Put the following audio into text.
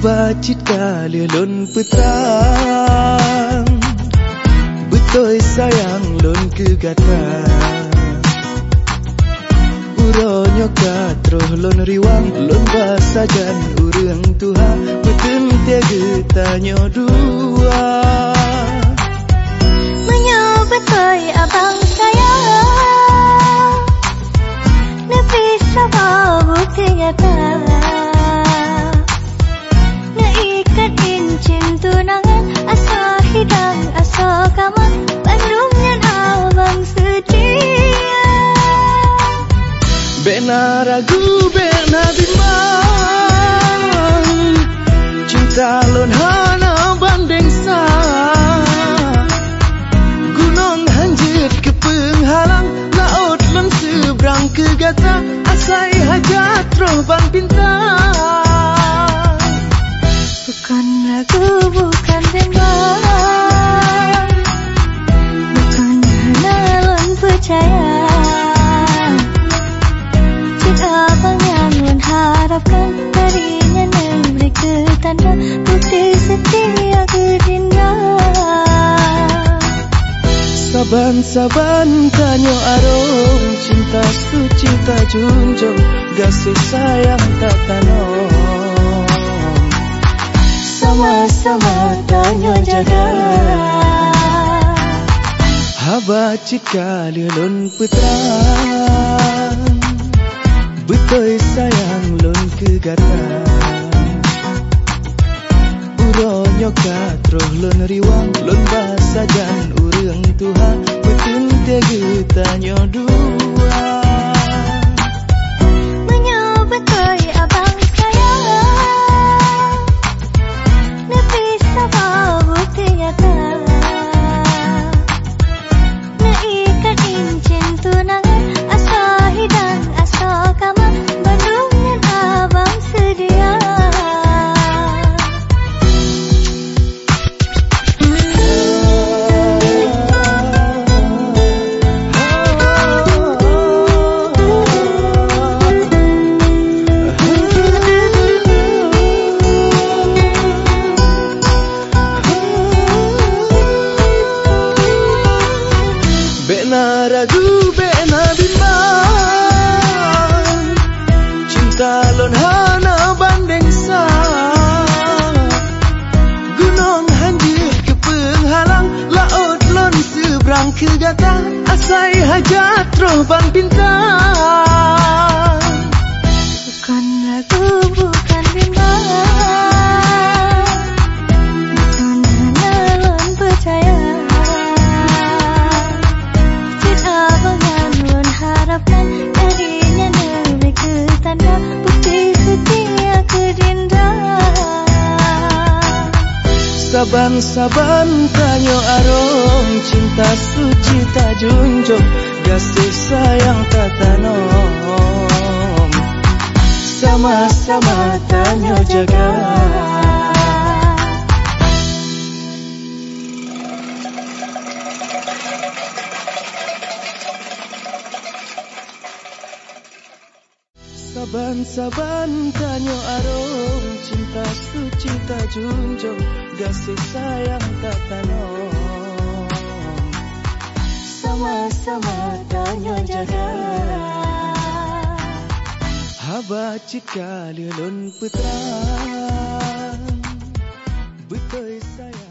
Bacit kali lon petang. Betul sayang lon kegatan kegata Uronyo katroh lon riwang Lon basajan urang tuha Betul tiga tanyo dua Bena ragu bena bimbang. Cinta lon hana banding sa Gunung hanjit ke penghalang Laut lon seberang ke gata Asai hajat roh bang bintang. Bukan ragu, bukan bimbang. Bukan lon percaya ketanda Bukti setia kedinda Saban-saban tanyo arom Cinta suci tak junjung Gasih sayang tak tanom sama-sama tanya jaga Haba cika lelon petang Betul sayang lon kegata Uronyo katroh lon riwang Lon basajan urang Tuhan. Betul tege tanya dua ragu bena bimbang Cinta lon hana banding sa Gunung hanjir ke penghalang Laut lon seberang ke gata Asai hajat roh bang bintang Saban-saban tanyo arom Cinta suci tak junjung Gasih sayang tak tanom Sama-sama tanyo jaga Saban-saban tanyo arom Cinta suci tak junjung Gasih sayang tak tanom Sama-sama tanyo jaga. Haba cika lelon petang Betul sayang